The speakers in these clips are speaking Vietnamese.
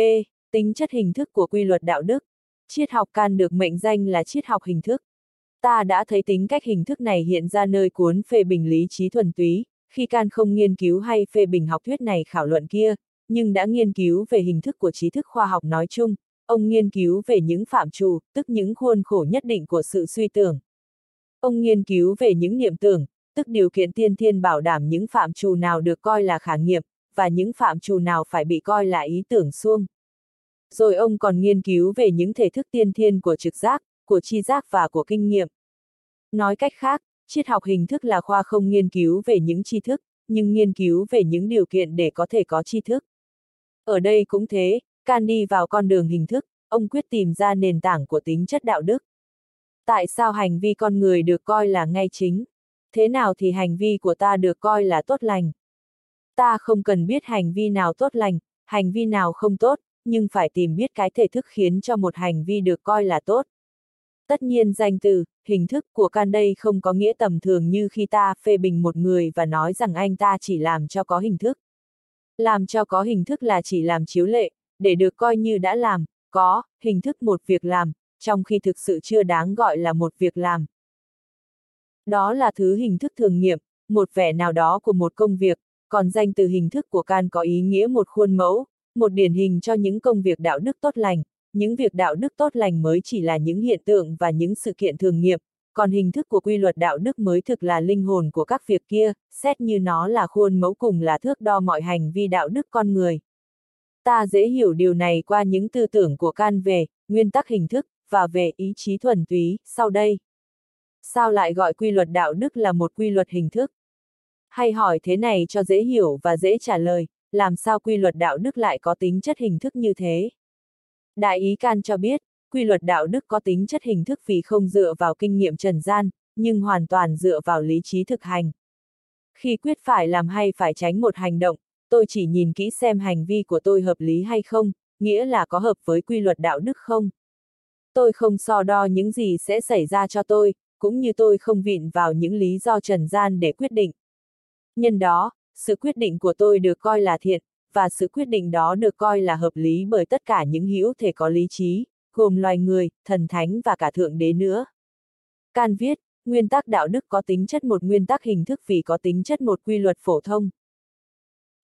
E. Tính chất hình thức của quy luật đạo đức. Triết học can được mệnh danh là triết học hình thức. Ta đã thấy tính cách hình thức này hiện ra nơi cuốn phê bình lý trí thuần túy, khi can không nghiên cứu hay phê bình học thuyết này khảo luận kia, nhưng đã nghiên cứu về hình thức của trí thức khoa học nói chung, ông nghiên cứu về những phạm trù, tức những khuôn khổ nhất định của sự suy tưởng. Ông nghiên cứu về những niệm tưởng, tức điều kiện tiên thiên bảo đảm những phạm trù nào được coi là khả nghiệm, và những phạm trù nào phải bị coi là ý tưởng xuông. Rồi ông còn nghiên cứu về những thể thức tiên thiên của trực giác, của chi giác và của kinh nghiệm. Nói cách khác, triết học hình thức là khoa không nghiên cứu về những tri thức, nhưng nghiên cứu về những điều kiện để có thể có tri thức. Ở đây cũng thế, can đi vào con đường hình thức, ông quyết tìm ra nền tảng của tính chất đạo đức. Tại sao hành vi con người được coi là ngay chính? Thế nào thì hành vi của ta được coi là tốt lành? Ta không cần biết hành vi nào tốt lành, hành vi nào không tốt, nhưng phải tìm biết cái thể thức khiến cho một hành vi được coi là tốt. Tất nhiên danh từ, hình thức của can đây không có nghĩa tầm thường như khi ta phê bình một người và nói rằng anh ta chỉ làm cho có hình thức. Làm cho có hình thức là chỉ làm chiếu lệ, để được coi như đã làm, có, hình thức một việc làm, trong khi thực sự chưa đáng gọi là một việc làm. Đó là thứ hình thức thường nghiệm, một vẻ nào đó của một công việc, còn danh từ hình thức của can có ý nghĩa một khuôn mẫu, một điển hình cho những công việc đạo đức tốt lành, những việc đạo đức tốt lành mới chỉ là những hiện tượng và những sự kiện thường nghiệp, còn hình thức của quy luật đạo đức mới thực là linh hồn của các việc kia, xét như nó là khuôn mẫu cùng là thước đo mọi hành vi đạo đức con người. Ta dễ hiểu điều này qua những tư tưởng của can về, nguyên tắc hình thức, và về ý chí thuần túy, sau đây. Sao lại gọi quy luật đạo đức là một quy luật hình thức? Hay hỏi thế này cho dễ hiểu và dễ trả lời, làm sao quy luật đạo đức lại có tính chất hình thức như thế? Đại ý can cho biết, quy luật đạo đức có tính chất hình thức vì không dựa vào kinh nghiệm trần gian, nhưng hoàn toàn dựa vào lý trí thực hành. Khi quyết phải làm hay phải tránh một hành động, tôi chỉ nhìn kỹ xem hành vi của tôi hợp lý hay không, nghĩa là có hợp với quy luật đạo đức không. Tôi không so đo những gì sẽ xảy ra cho tôi, cũng như tôi không vịn vào những lý do trần gian để quyết định. Nhân đó, sự quyết định của tôi được coi là thiện, và sự quyết định đó được coi là hợp lý bởi tất cả những hữu thể có lý trí, gồm loài người, thần thánh và cả thượng đế nữa. Can viết, nguyên tắc đạo đức có tính chất một nguyên tắc hình thức vì có tính chất một quy luật phổ thông.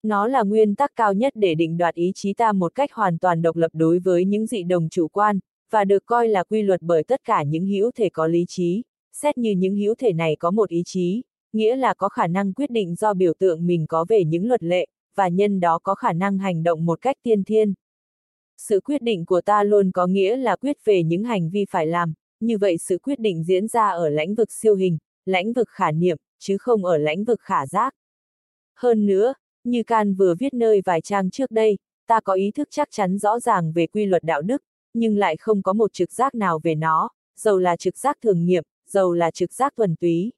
Nó là nguyên tắc cao nhất để định đoạt ý chí ta một cách hoàn toàn độc lập đối với những dị đồng chủ quan, và được coi là quy luật bởi tất cả những hữu thể có lý trí, xét như những hữu thể này có một ý chí, nghĩa là có khả năng quyết định do biểu tượng mình có về những luật lệ, và nhân đó có khả năng hành động một cách tiên thiên. Sự quyết định của ta luôn có nghĩa là quyết về những hành vi phải làm, như vậy sự quyết định diễn ra ở lãnh vực siêu hình, lãnh vực khả niệm, chứ không ở lãnh vực khả giác. Hơn nữa, như Can vừa viết nơi vài trang trước đây, ta có ý thức chắc chắn rõ ràng về quy luật đạo đức, nhưng lại không có một trực giác nào về nó, dầu là trực giác thường nghiệm, dầu là trực giác thuần túy.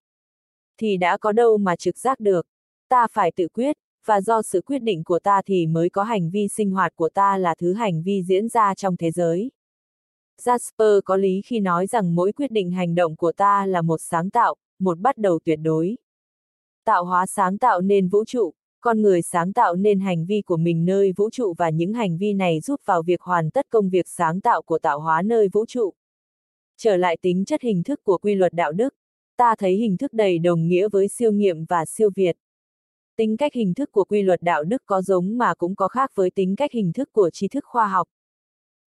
Thì đã có đâu mà trực giác được. Ta phải tự quyết, và do sự quyết định của ta thì mới có hành vi sinh hoạt của ta là thứ hành vi diễn ra trong thế giới. Jasper có lý khi nói rằng mỗi quyết định hành động của ta là một sáng tạo, một bắt đầu tuyệt đối. Tạo hóa sáng tạo nên vũ trụ, con người sáng tạo nên hành vi của mình nơi vũ trụ và những hành vi này giúp vào việc hoàn tất công việc sáng tạo của tạo hóa nơi vũ trụ. Trở lại tính chất hình thức của quy luật đạo đức, ta thấy hình thức đầy đồng nghĩa với siêu nghiệm và siêu việt. Tính cách hình thức của quy luật đạo đức có giống mà cũng có khác với tính cách hình thức của tri thức khoa học.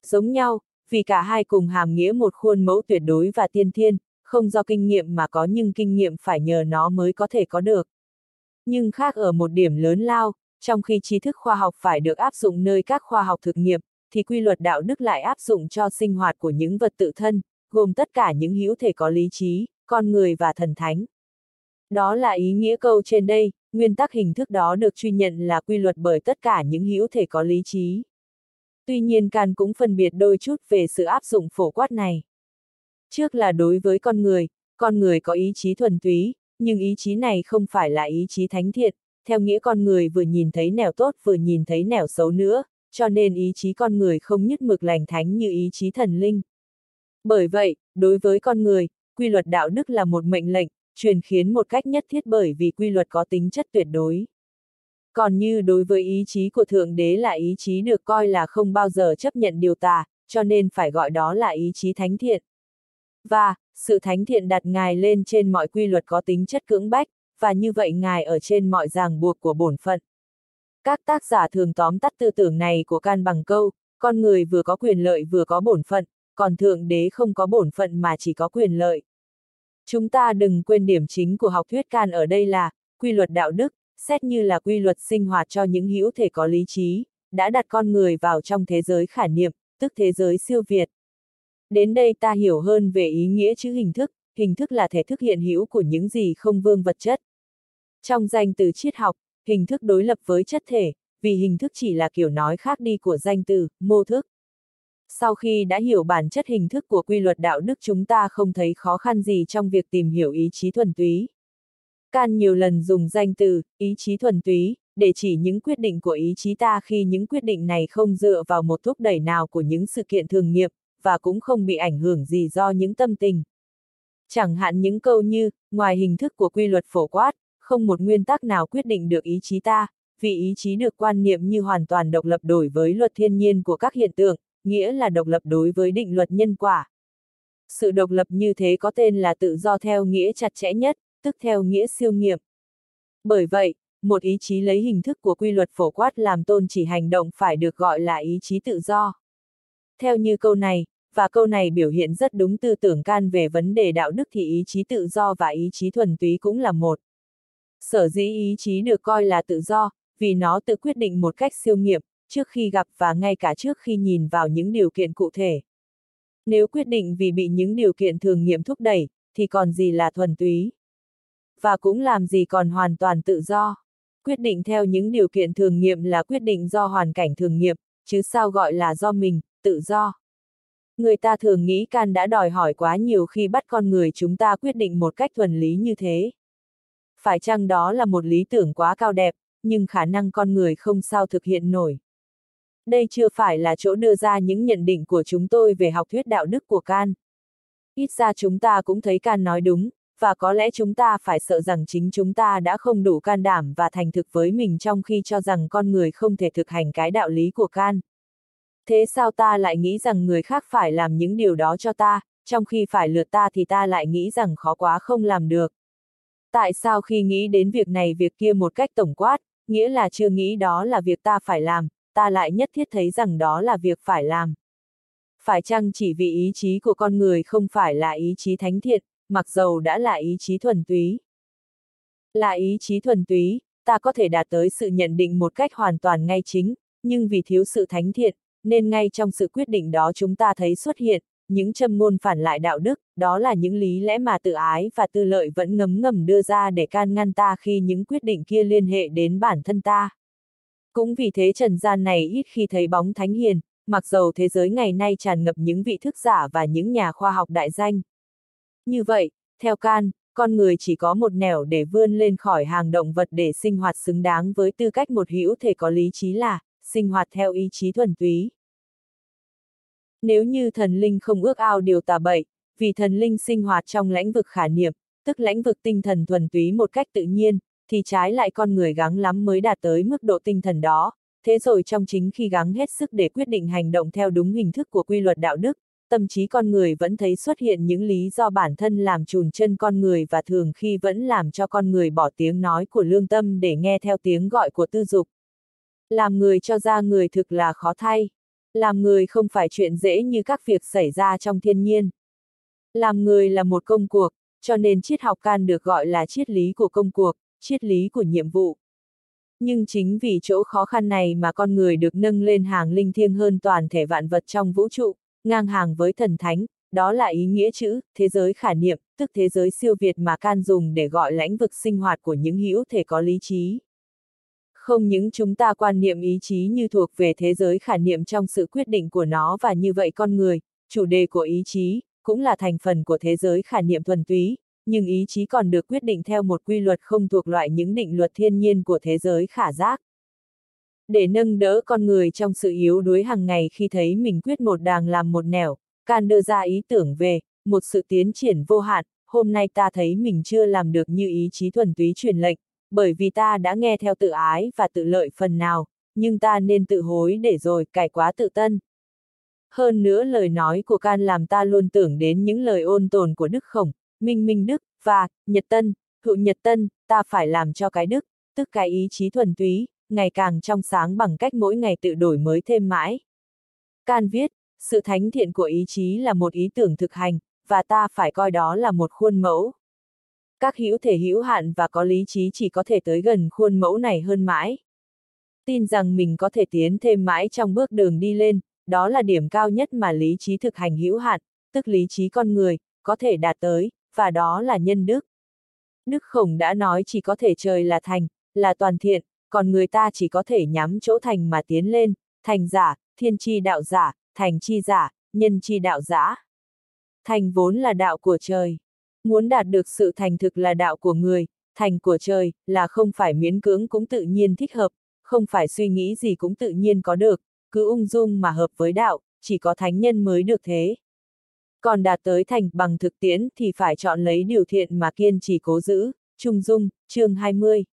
Giống nhau, vì cả hai cùng hàm nghĩa một khuôn mẫu tuyệt đối và tiên thiên, không do kinh nghiệm mà có nhưng kinh nghiệm phải nhờ nó mới có thể có được. Nhưng khác ở một điểm lớn lao, trong khi tri thức khoa học phải được áp dụng nơi các khoa học thực nghiệm, thì quy luật đạo đức lại áp dụng cho sinh hoạt của những vật tự thân, gồm tất cả những hữu thể có lý trí, con người và thần thánh. Đó là ý nghĩa câu trên đây, nguyên tắc hình thức đó được truy nhận là quy luật bởi tất cả những hữu thể có lý trí. Tuy nhiên Can cũng phân biệt đôi chút về sự áp dụng phổ quát này. Trước là đối với con người, con người có ý chí thuần túy, nhưng ý chí này không phải là ý chí thánh thiện, theo nghĩa con người vừa nhìn thấy nẻo tốt vừa nhìn thấy nẻo xấu nữa, cho nên ý chí con người không nhất mực lành thánh như ý chí thần linh. Bởi vậy, đối với con người, quy luật đạo đức là một mệnh lệnh, truyền khiến một cách nhất thiết bởi vì quy luật có tính chất tuyệt đối. Còn như đối với ý chí của Thượng Đế là ý chí được coi là không bao giờ chấp nhận điều tà, cho nên phải gọi đó là ý chí thánh thiện. Và, sự thánh thiện đặt Ngài lên trên mọi quy luật có tính chất cưỡng bách, và như vậy Ngài ở trên mọi ràng buộc của bổn phận. Các tác giả thường tóm tắt tư tưởng này của can bằng câu, con người vừa có quyền lợi vừa có bổn phận, còn Thượng Đế không có bổn phận mà chỉ có quyền lợi. Chúng ta đừng quên điểm chính của học thuyết can ở đây là, quy luật đạo đức, xét như là quy luật sinh hoạt cho những hữu thể có lý trí, đã đặt con người vào trong thế giới khả niệm, tức thế giới siêu việt. Đến đây ta hiểu hơn về ý nghĩa chữ hình thức, hình thức là thể thức hiện hữu của những gì không vương vật chất. Trong danh từ triết học, hình thức đối lập với chất thể, vì hình thức chỉ là kiểu nói khác đi của danh từ, mô thức. Sau khi đã hiểu bản chất hình thức của quy luật đạo đức chúng ta không thấy khó khăn gì trong việc tìm hiểu ý chí thuần túy. Can nhiều lần dùng danh từ, ý chí thuần túy, để chỉ những quyết định của ý chí ta khi những quyết định này không dựa vào một thúc đẩy nào của những sự kiện thường nghiệp, và cũng không bị ảnh hưởng gì do những tâm tình. Chẳng hạn những câu như, ngoài hình thức của quy luật phổ quát, không một nguyên tắc nào quyết định được ý chí ta, vì ý chí được quan niệm như hoàn toàn độc lập đổi với luật thiên nhiên của các hiện tượng, nghĩa là độc lập đối với định luật nhân quả. Sự độc lập như thế có tên là tự do theo nghĩa chặt chẽ nhất, tức theo nghĩa siêu nghiệm. Bởi vậy, một ý chí lấy hình thức của quy luật phổ quát làm tôn chỉ hành động phải được gọi là ý chí tự do. Theo như câu này, và câu này biểu hiện rất đúng tư tưởng can về vấn đề đạo đức thì ý chí tự do và ý chí thuần túy cũng là một. Sở dĩ ý chí được coi là tự do, vì nó tự quyết định một cách siêu nghiệm, trước khi gặp và ngay cả trước khi nhìn vào những điều kiện cụ thể. Nếu quyết định vì bị những điều kiện thường nghiệm thúc đẩy, thì còn gì là thuần túy? Và cũng làm gì còn hoàn toàn tự do? Quyết định theo những điều kiện thường nghiệm là quyết định do hoàn cảnh thường nghiệm, chứ sao gọi là do mình, tự do. Người ta thường nghĩ can đã đòi hỏi quá nhiều khi bắt con người chúng ta quyết định một cách thuần lý như thế. Phải chăng đó là một lý tưởng quá cao đẹp, nhưng khả năng con người không sao thực hiện nổi. Đây chưa phải là chỗ đưa ra những nhận định của chúng tôi về học thuyết đạo đức của Can. Ít ra chúng ta cũng thấy Can nói đúng, và có lẽ chúng ta phải sợ rằng chính chúng ta đã không đủ can đảm và thành thực với mình trong khi cho rằng con người không thể thực hành cái đạo lý của Can. Thế sao ta lại nghĩ rằng người khác phải làm những điều đó cho ta, trong khi phải lượt ta thì ta lại nghĩ rằng khó quá không làm được. Tại sao khi nghĩ đến việc này việc kia một cách tổng quát, nghĩa là chưa nghĩ đó là việc ta phải làm, ta lại nhất thiết thấy rằng đó là việc phải làm. Phải chăng chỉ vì ý chí của con người không phải là ý chí thánh thiện, mặc dầu đã là ý chí thuần túy. Là ý chí thuần túy, ta có thể đạt tới sự nhận định một cách hoàn toàn ngay chính, nhưng vì thiếu sự thánh thiện, nên ngay trong sự quyết định đó chúng ta thấy xuất hiện, những châm ngôn phản lại đạo đức, đó là những lý lẽ mà tự ái và tư lợi vẫn ngấm ngầm đưa ra để can ngăn ta khi những quyết định kia liên hệ đến bản thân ta. Cũng vì thế trần gian này ít khi thấy bóng thánh hiền, mặc dầu thế giới ngày nay tràn ngập những vị thức giả và những nhà khoa học đại danh. Như vậy, theo can, con người chỉ có một nẻo để vươn lên khỏi hàng động vật để sinh hoạt xứng đáng với tư cách một hữu thể có lý trí là, sinh hoạt theo ý chí thuần túy. Nếu như thần linh không ước ao điều tà bậy, vì thần linh sinh hoạt trong lãnh vực khả niệm, tức lãnh vực tinh thần thuần túy một cách tự nhiên, thì trái lại con người gắng lắm mới đạt tới mức độ tinh thần đó. Thế rồi trong chính khi gắng hết sức để quyết định hành động theo đúng hình thức của quy luật đạo đức, tâm trí con người vẫn thấy xuất hiện những lý do bản thân làm trùn chân con người và thường khi vẫn làm cho con người bỏ tiếng nói của lương tâm để nghe theo tiếng gọi của tư dục. Làm người cho ra người thực là khó thay. Làm người không phải chuyện dễ như các việc xảy ra trong thiên nhiên. Làm người là một công cuộc, cho nên triết học can được gọi là triết lý của công cuộc, triết lý của nhiệm vụ. Nhưng chính vì chỗ khó khăn này mà con người được nâng lên hàng linh thiêng hơn toàn thể vạn vật trong vũ trụ, ngang hàng với thần thánh, đó là ý nghĩa chữ, thế giới khả niệm, tức thế giới siêu việt mà can dùng để gọi lãnh vực sinh hoạt của những hữu thể có lý trí. Không những chúng ta quan niệm ý chí như thuộc về thế giới khả niệm trong sự quyết định của nó và như vậy con người, chủ đề của ý chí, cũng là thành phần của thế giới khả niệm thuần túy, nhưng ý chí còn được quyết định theo một quy luật không thuộc loại những định luật thiên nhiên của thế giới khả giác. Để nâng đỡ con người trong sự yếu đuối hàng ngày khi thấy mình quyết một đàng làm một nẻo, Can đưa ra ý tưởng về, một sự tiến triển vô hạn, hôm nay ta thấy mình chưa làm được như ý chí thuần túy truyền lệnh, bởi vì ta đã nghe theo tự ái và tự lợi phần nào, nhưng ta nên tự hối để rồi cải quá tự tân. Hơn nữa lời nói của can làm ta luôn tưởng đến những lời ôn tồn của Đức Khổng, Minh Minh Đức, và, Nhật Tân, Hữu Nhật Tân, ta phải làm cho cái Đức, tức cái ý chí thuần túy, ngày càng trong sáng bằng cách mỗi ngày tự đổi mới thêm mãi. Can viết, sự thánh thiện của ý chí là một ý tưởng thực hành, và ta phải coi đó là một khuôn mẫu. Các hữu thể hữu hạn và có lý trí chỉ có thể tới gần khuôn mẫu này hơn mãi. Tin rằng mình có thể tiến thêm mãi trong bước đường đi lên, đó là điểm cao nhất mà lý trí thực hành hữu hạn, tức lý trí con người, có thể đạt tới, và đó là nhân đức. Đức Khổng đã nói chỉ có thể trời là thành, là toàn thiện, còn người ta chỉ có thể nhắm chỗ thành mà tiến lên, thành giả, thiên chi đạo giả, thành chi giả, nhân chi đạo giả. Thành vốn là đạo của trời. Muốn đạt được sự thành thực là đạo của người, thành của trời, là không phải miễn cưỡng cũng tự nhiên thích hợp, không phải suy nghĩ gì cũng tự nhiên có được, cứ ung dung mà hợp với đạo, chỉ có thánh nhân mới được thế. Còn đạt tới thành bằng thực tiễn thì phải chọn lấy điều thiện mà kiên trì cố giữ, Trung Dung, chương 20.